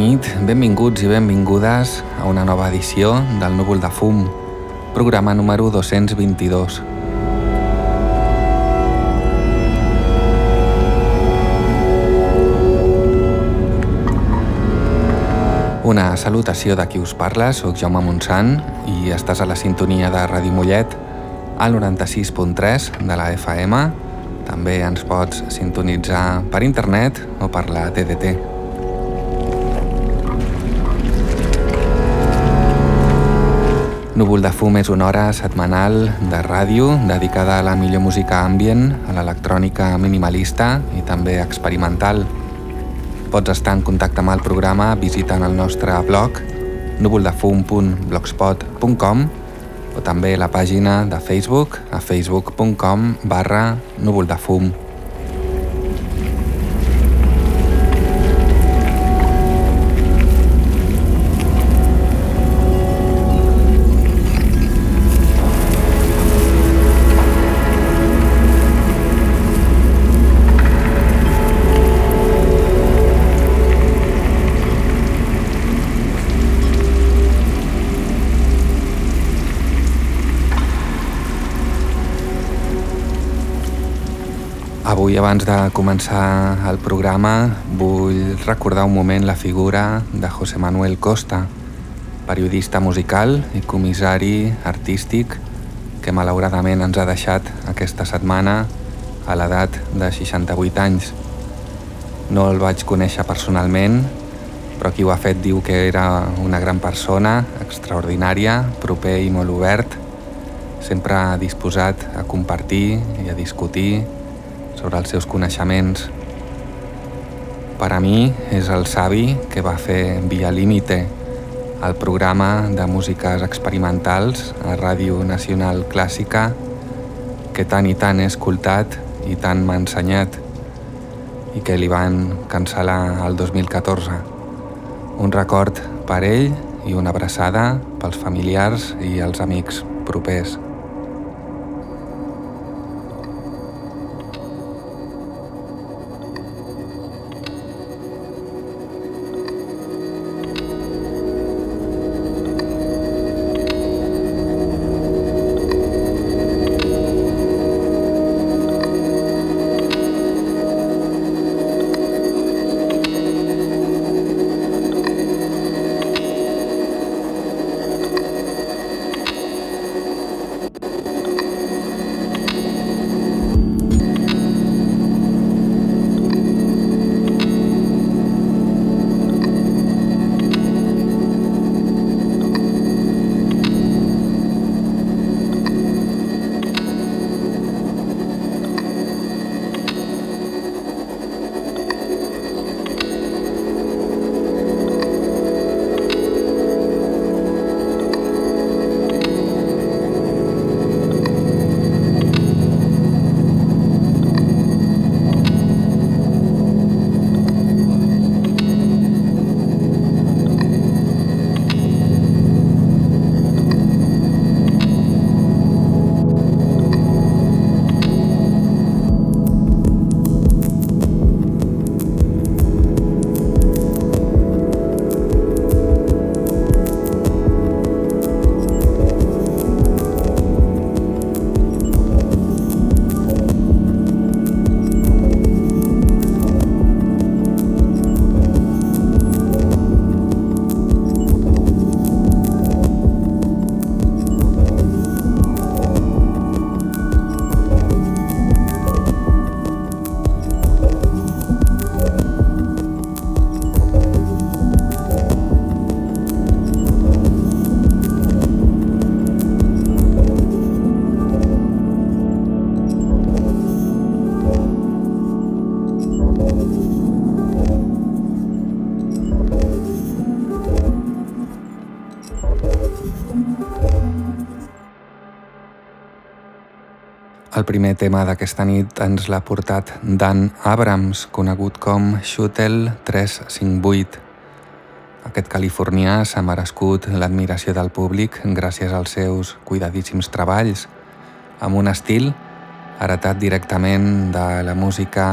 Nit, benvinguts i benvingudes a una nova edició del Núvol de Fum, programa número 222. Una salutació de qui us parla, sóc Jaume Montsant i estàs a la sintonia de Ràdio Mollet al 96.3 de la FM. També ens pots sintonitzar per internet o per la TDT. Núvol de fum és una hora setmanal de ràdio dedicada a la millor música ambient, a l'electrònica minimalista i també experimental. Pots estar en contacte amb el programa visitant el nostre blog núvoldefum.blogspot.com o també la pàgina de Facebook a facebook.com barra núvoldefum.com Avui, abans de començar el programa, vull recordar un moment la figura de José Manuel Costa, periodista musical i comissari artístic que malauradament ens ha deixat aquesta setmana a l'edat de 68 anys. No el vaig conèixer personalment, però qui ho ha fet diu que era una gran persona, extraordinària, proper i molt obert, sempre disposat a compartir i a discutir sobre els seus coneixements. Per a mi és el savi que va fer Via Límite, el programa de músiques experimentals a Ràdio Nacional Clàssica que tant i tant he escoltat i tant m'ha ensenyat i que li van cancel·lar el 2014. Un record per ell i una abraçada pels familiars i els amics propers. Tema d'aquesta nit ens l'ha portat Dan Abrams, conegut com Shuttle 358. Aquest californià s'ha merescut l'admiració del públic gràcies als seus cuidadíssims treballs, amb un estil heretat directament de la música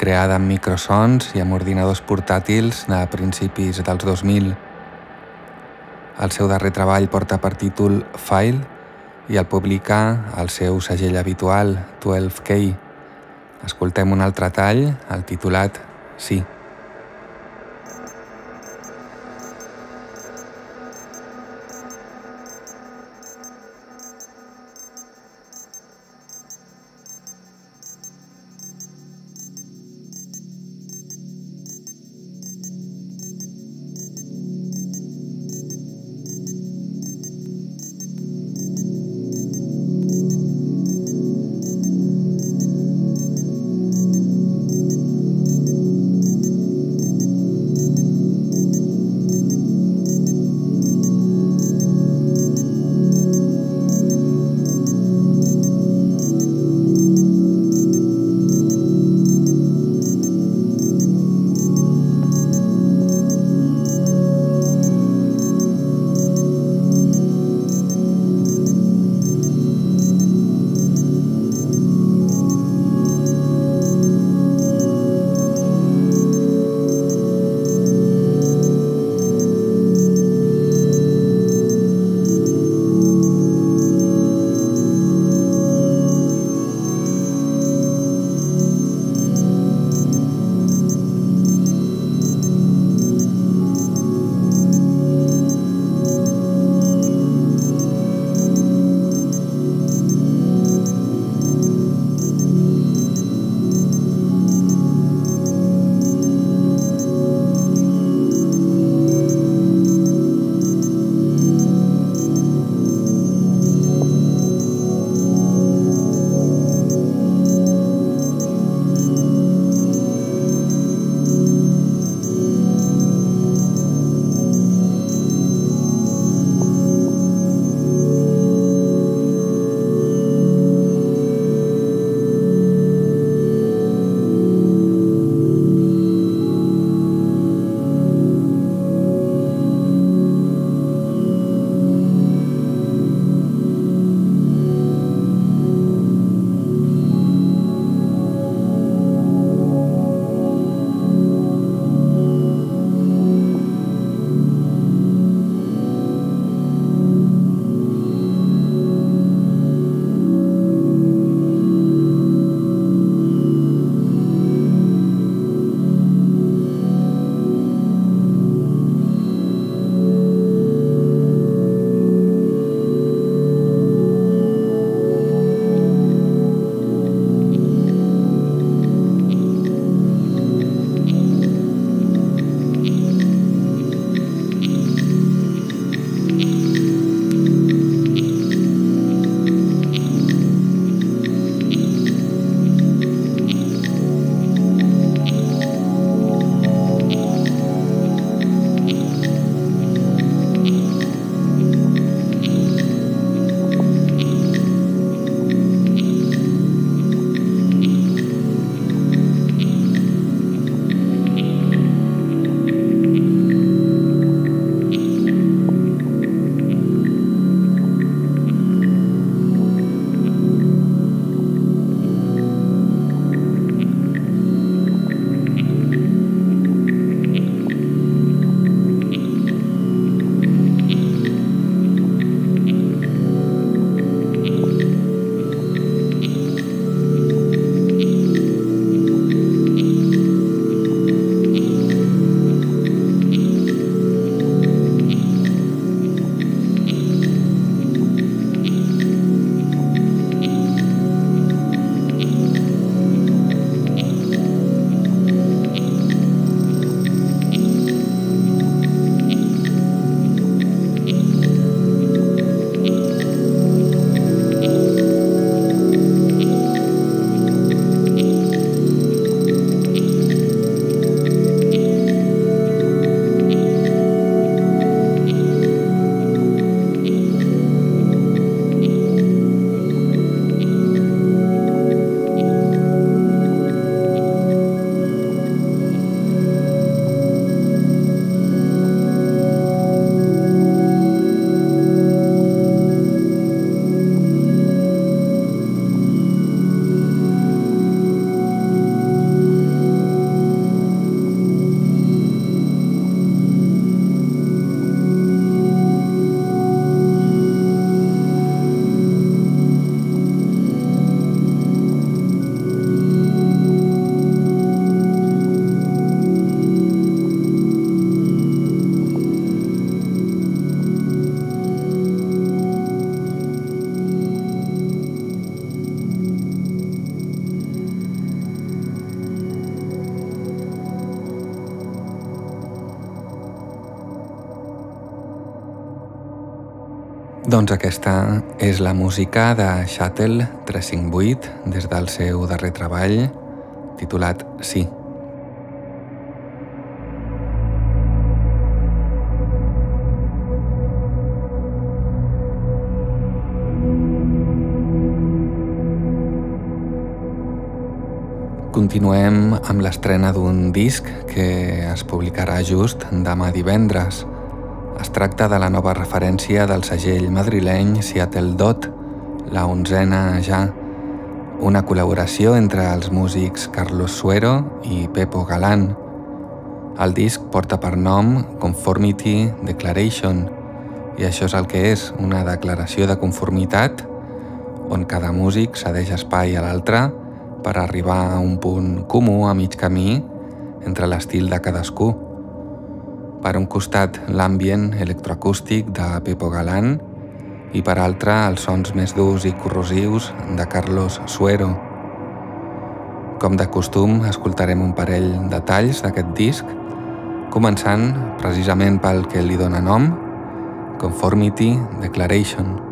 creada amb microsons i amb ordinadors portàtils de principis dels 2000. El seu darrer treball porta per títol File i el publica el seu segell habitual, 12K. Escoltem un altre tall, el titulat Sí. Doncs aquesta és la música de Shuttle 358 des del seu darrer treball titulat Sí. Continuem amb l'estrena d'un disc que es publicarà just demà divendres, es tracta de la nova referència del segell madrileny Seattle Dot, la onzena ja, una col·laboració entre els músics Carlos Suero i Pepo Galán. El disc porta per nom Conformity Declaration i això és el que és, una declaració de conformitat on cada músic cedeix espai a l'altre per arribar a un punt comú a mig camí entre l'estil de cadascú. Per un costat l'ambient electroacústic de Pepo Galán i per altre els sons més durs i corrosius de Carlos Suero. Com de costum, escoltarem un parell de talls d'aquest disc, començant precisament pel que li dóna nom, Conformity Declaration.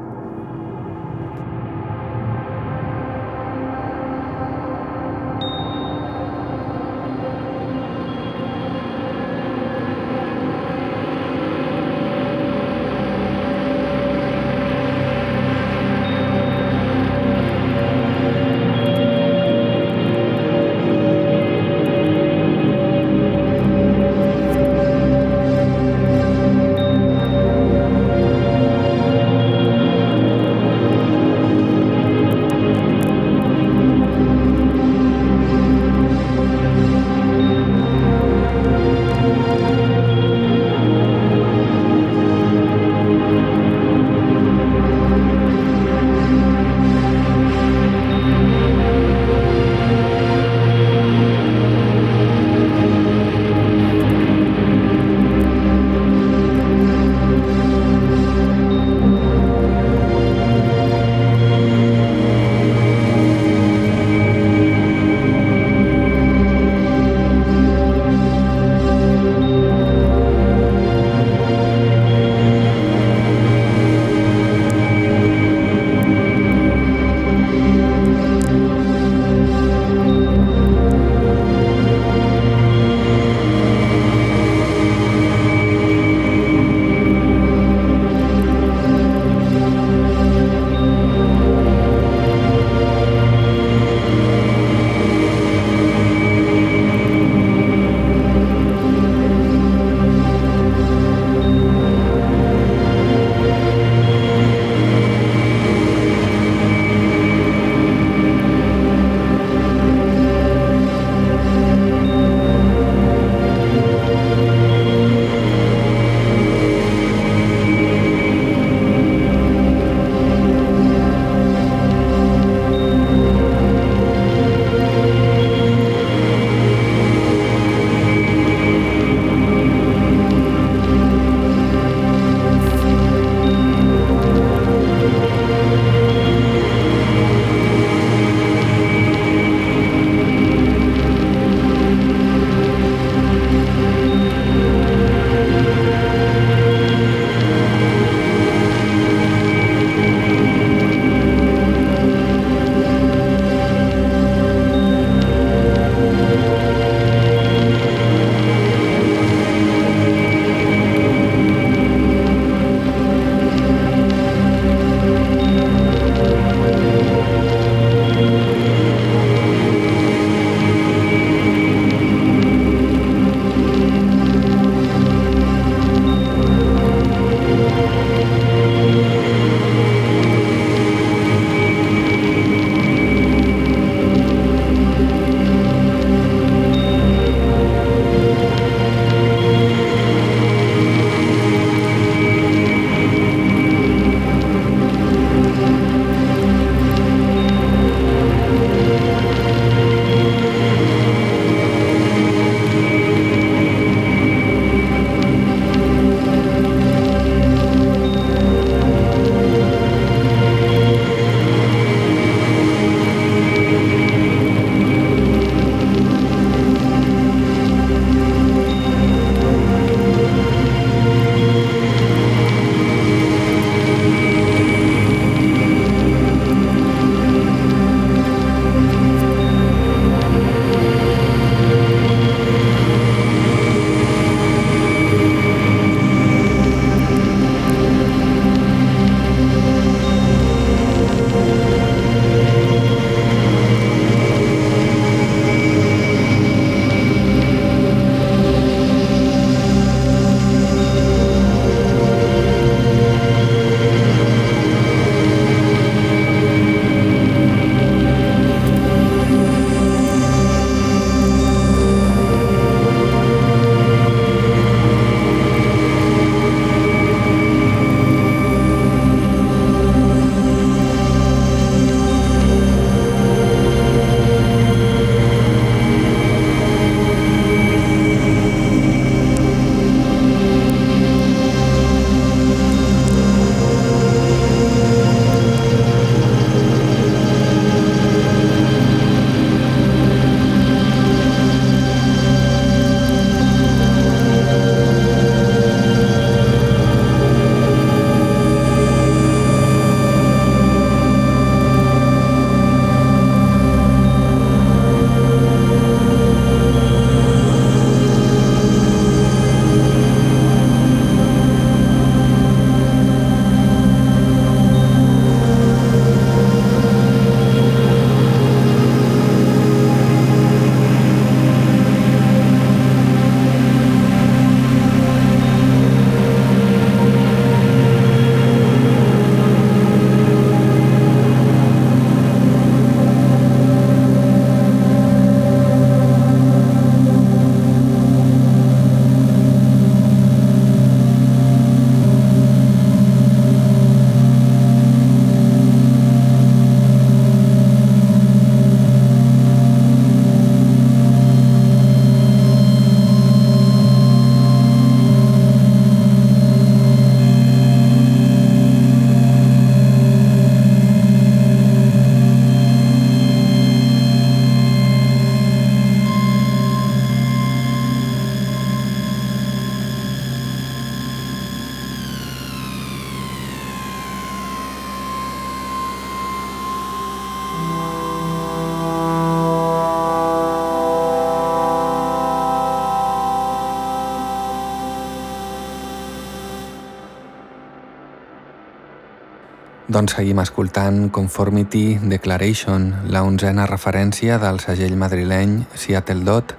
Doncs seguim escoltant Conformity Declaration, la onzena referència del segell madrileny Seattle Dot,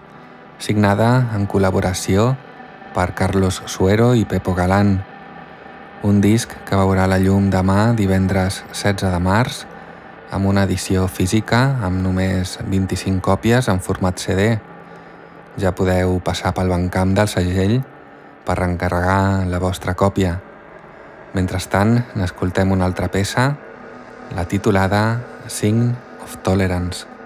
signada en col·laboració per Carlos Suero i Pepo Galán. Un disc que veurà la llum demà divendres 16 de març amb una edició física amb només 25 còpies en format CD. Ja podeu passar pel bancamp del segell per encarregar la vostra còpia. Mentrestant, n'escoltem una altra peça, la titulada Sign of Tolerance.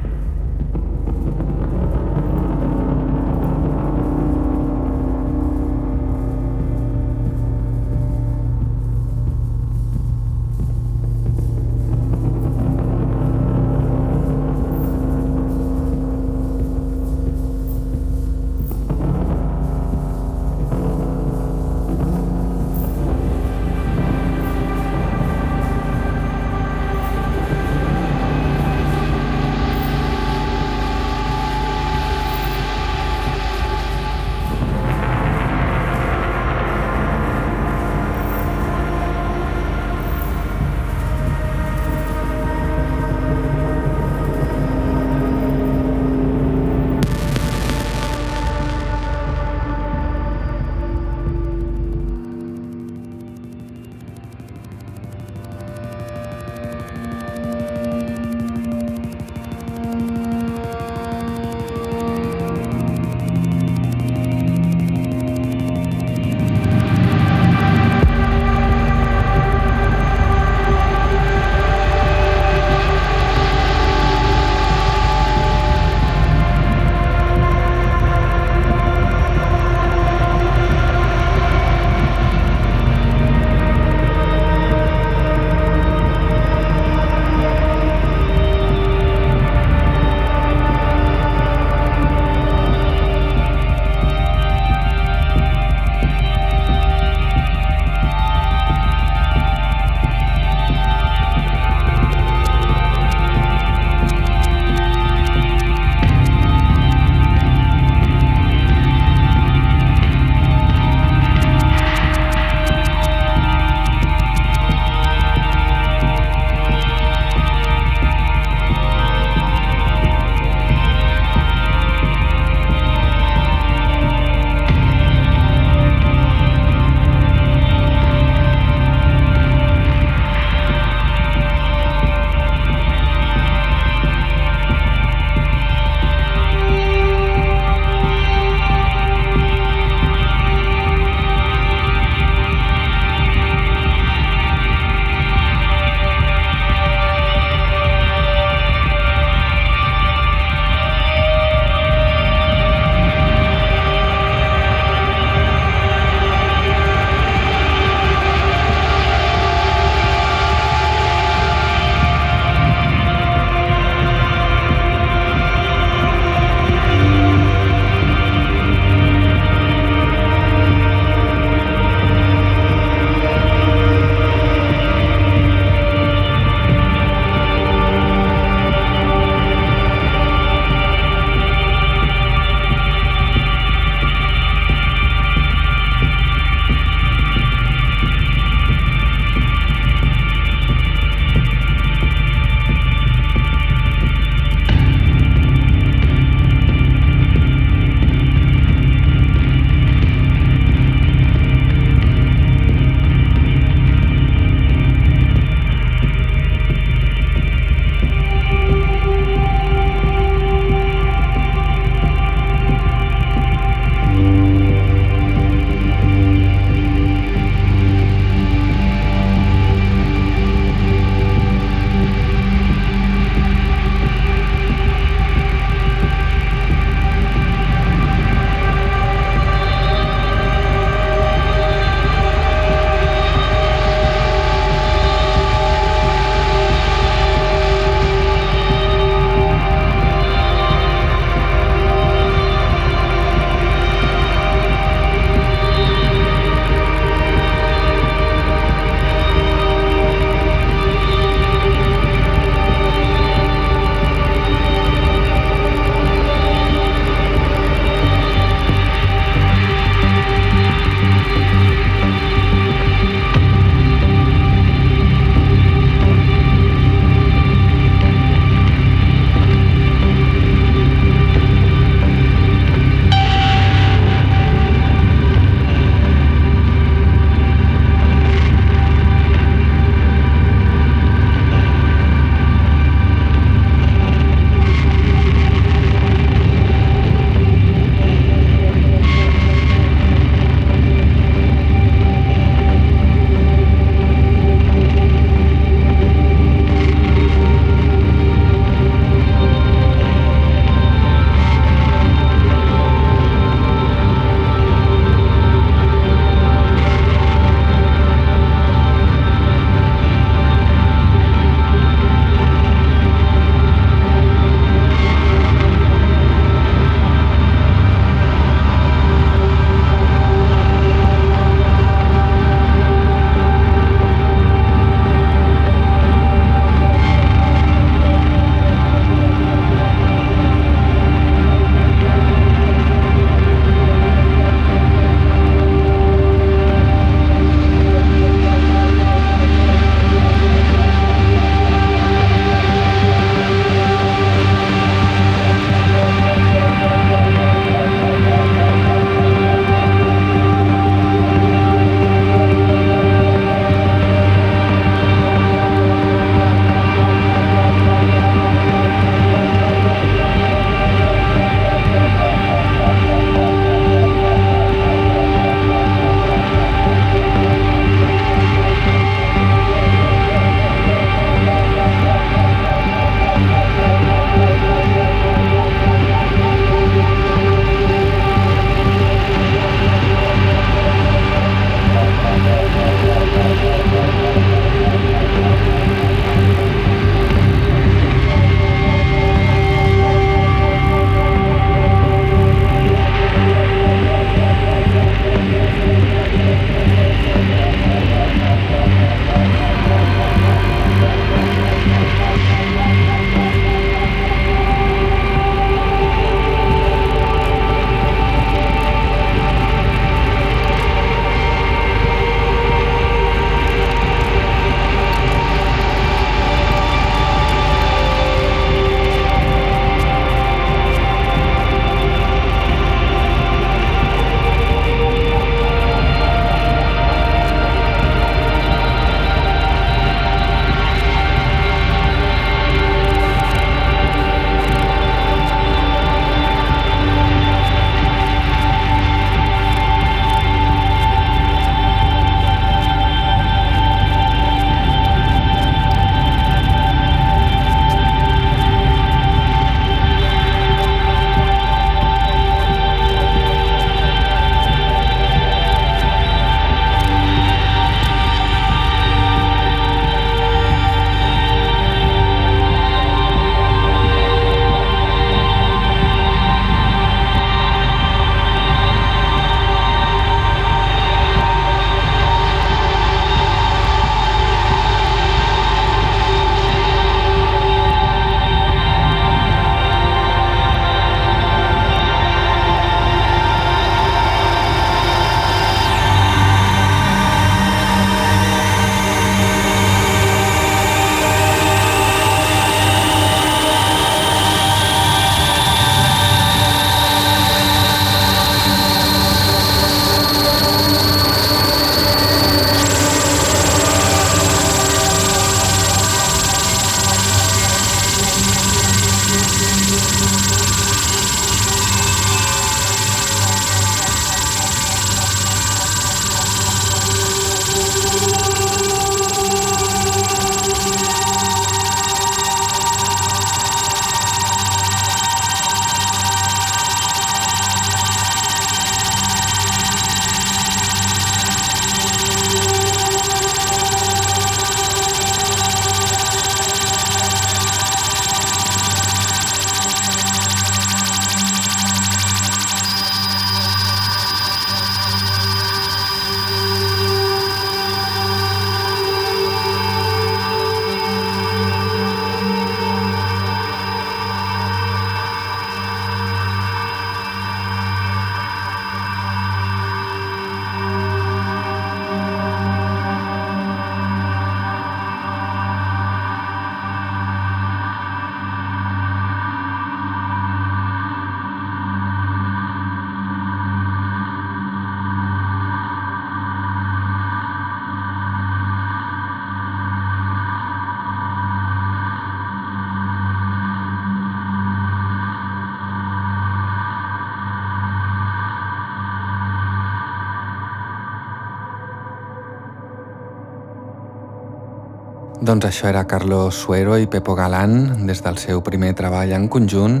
Doncs això era Carlos Suero i Pepo Galán des del seu primer treball en conjunt,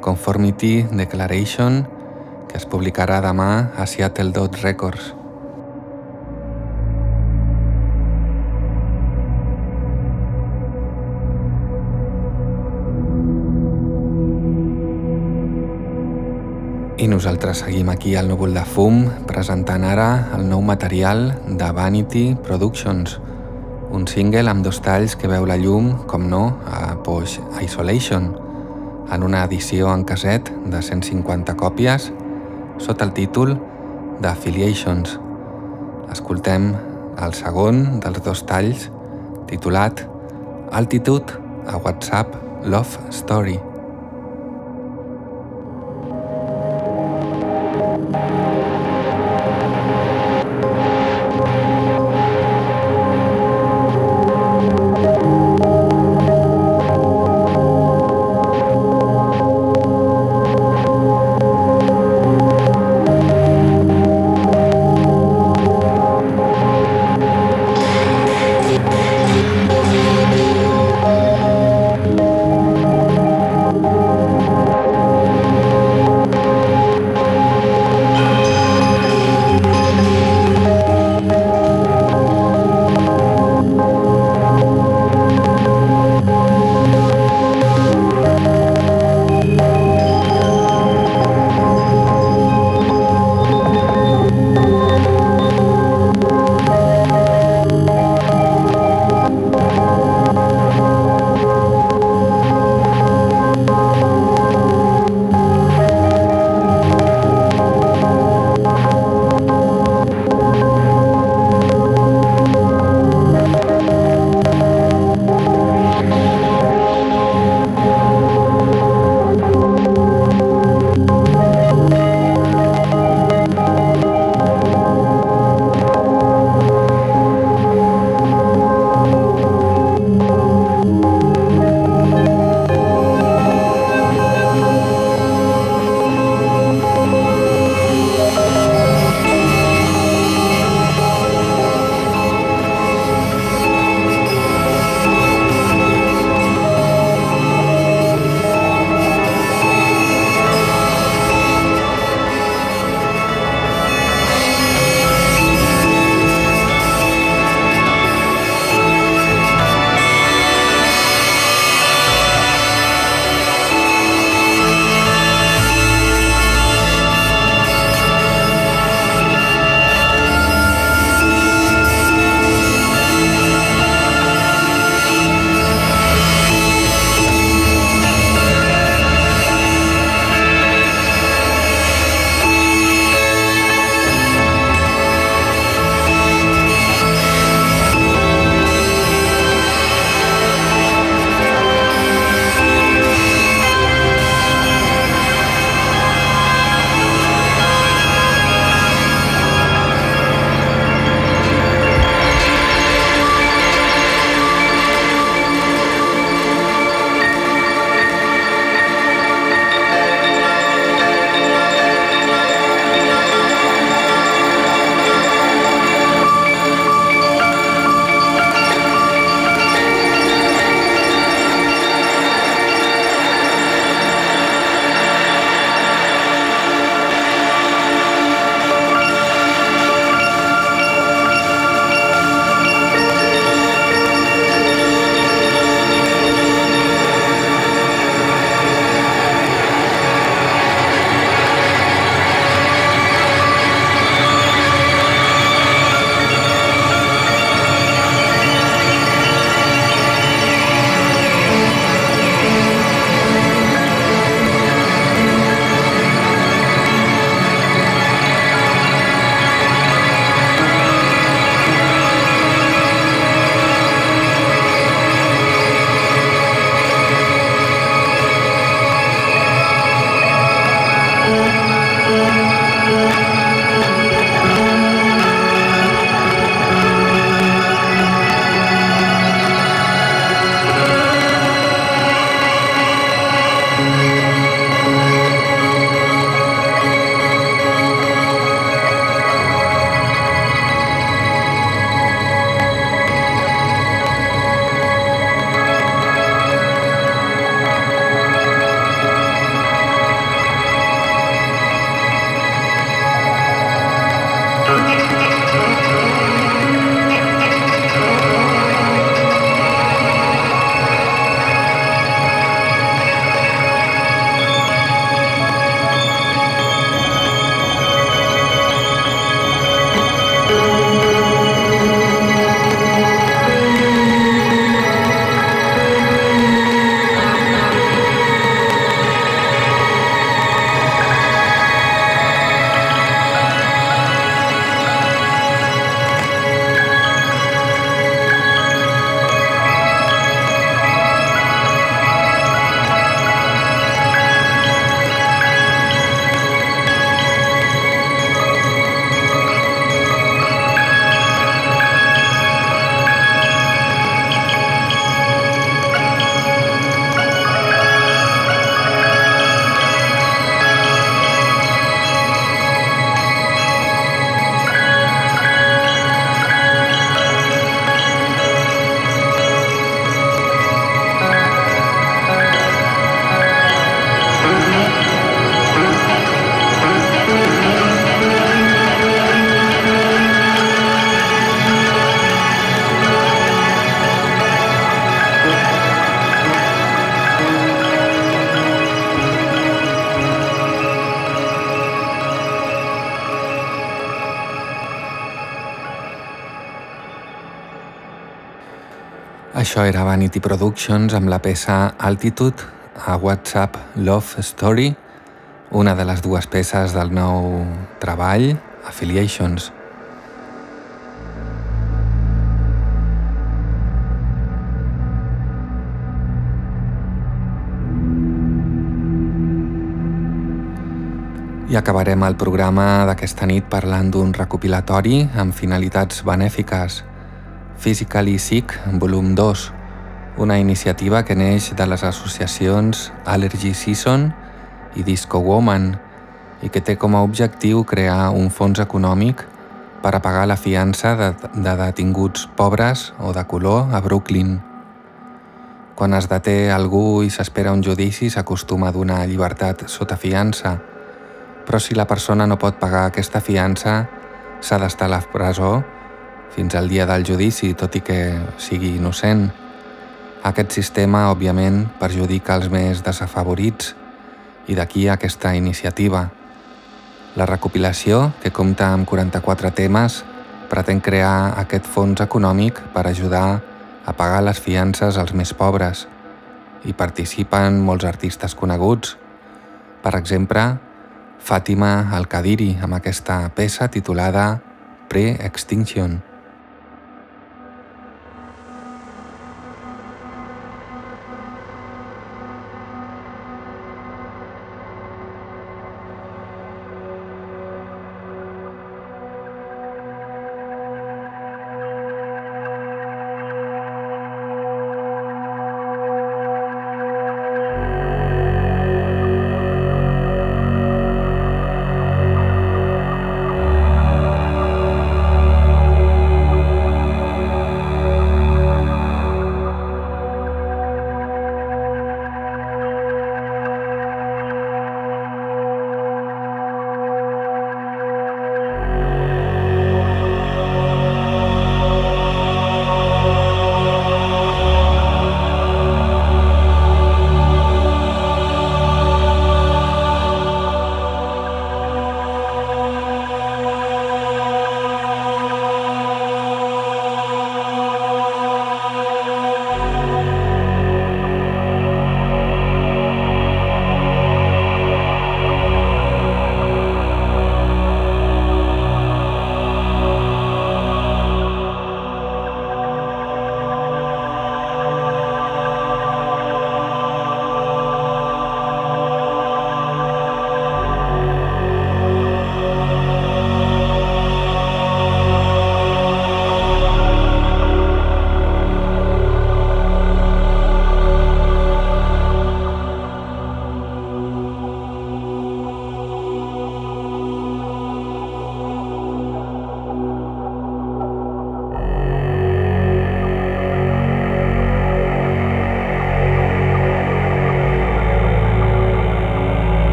Conformity Declaration, que es publicarà demà a Seattle Dot Records. I nosaltres seguim aquí al núvol de fum presentant ara el nou material de Vanity Productions, un single amb dos talls que veu la llum, com no, a Posh Isolation, en una edició en caset de 150 còpies sota el títol d'Affiliations. Escoltem el segon dels dos talls titulat Altitude a WhatsApp Love Story. Això era Vanity Productions amb la peça Altitude a WhatsApp Love Story, una de les dues peces del nou treball, Affiliations. I acabarem el programa d'aquesta nit parlant d'un recopilatori amb finalitats benèfiques, Physically Sick, volum 2, una iniciativa que neix de les associacions Allergy Season i Disco Woman i que té com a objectiu crear un fons econòmic per a pagar la fiança de, de detinguts pobres o de color a Brooklyn. Quan es deté algú i s'espera un judici s'acostuma a donar llibertat sota fiança, però si la persona no pot pagar aquesta fiança, s'ha d'estar a la presó fins al dia del judici, tot i que sigui innocent. Aquest sistema, òbviament, perjudica els més desafavorits i d'aquí aquesta iniciativa. La recopilació, que compta amb 44 temes, pretén crear aquest fons econòmic per ajudar a pagar les fiances als més pobres. Hi participen molts artistes coneguts. Per exemple, Fàtima Al-Kadiri amb aquesta peça titulada Pre-Extinction.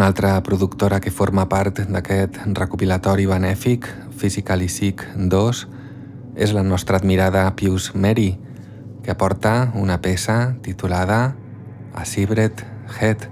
Una altra productora que forma part d'aquest recopilatori benèfic, Physically Sick 2, és la nostra admirada Pius Mary, que aporta una peça titulada A Secret Head.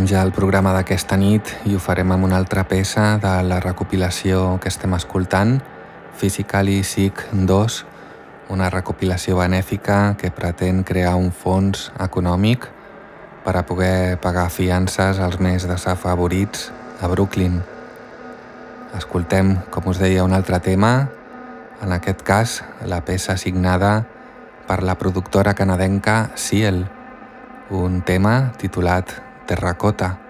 Tancarem ja el programa d'aquesta nit i ho farem amb una altra peça de la recopilació que estem escoltant, Physically Sick 2, una recopilació benèfica que pretén crear un fons econòmic per a poder pagar fiances als més desafavorits a Brooklyn. Escoltem, com us deia, un altre tema, en aquest cas la peça signada per la productora canadenca Ciel, un tema titulat terracota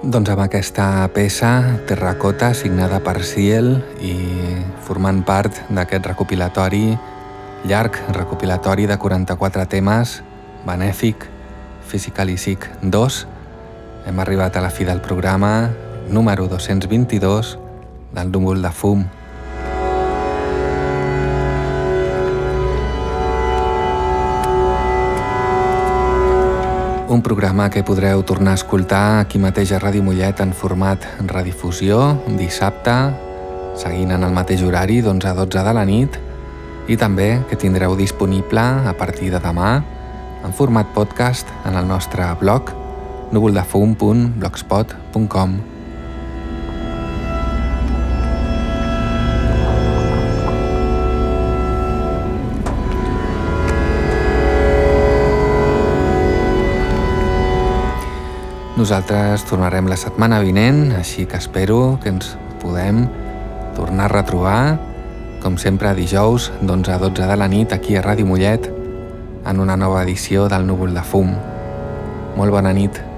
Doncs amb aquesta peça, Terracota, signada per Ciel i formant part d'aquest recopilatori, llarg recopilatori de 44 temes, benèfic, Physically Sick 2, hem arribat a la fi del programa número 222 del núvol de fum. Un programa que podreu tornar a escoltar aquí mateix a Ràdio Mollet en format redifusió dissabte, seguint en el mateix horari d'11 a 12 de la nit i també que tindreu disponible a partir de demà en format podcast en el nostre blog núvoldefum.blogspot.com. Nosaltres tornarem la setmana vinent, així que espero que ens podem tornar a retrobar, com sempre dijous d'11 a 12 de la nit aquí a Ràdio Mollet, en una nova edició del Núvol de Fum. Molt bona nit.